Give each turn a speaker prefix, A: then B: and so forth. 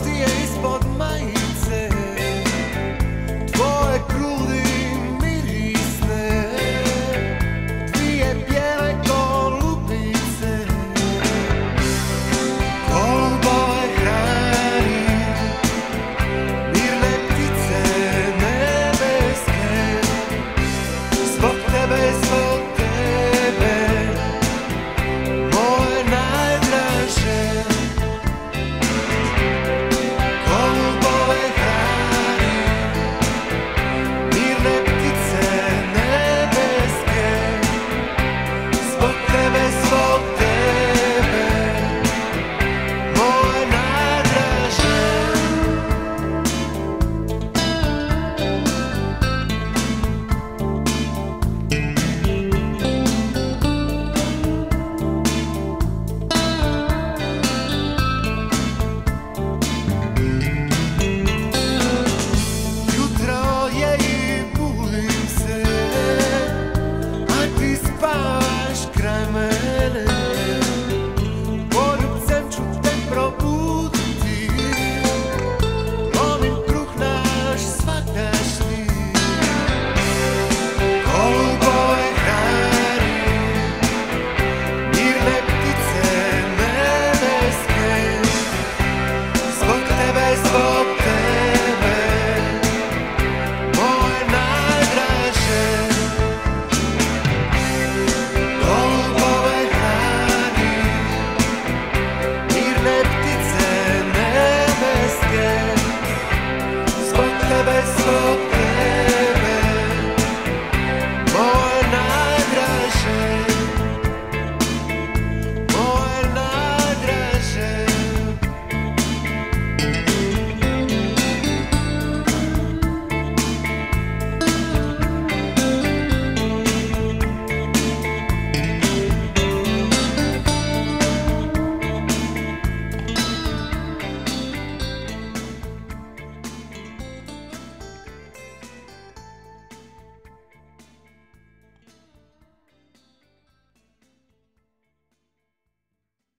A: the ace, but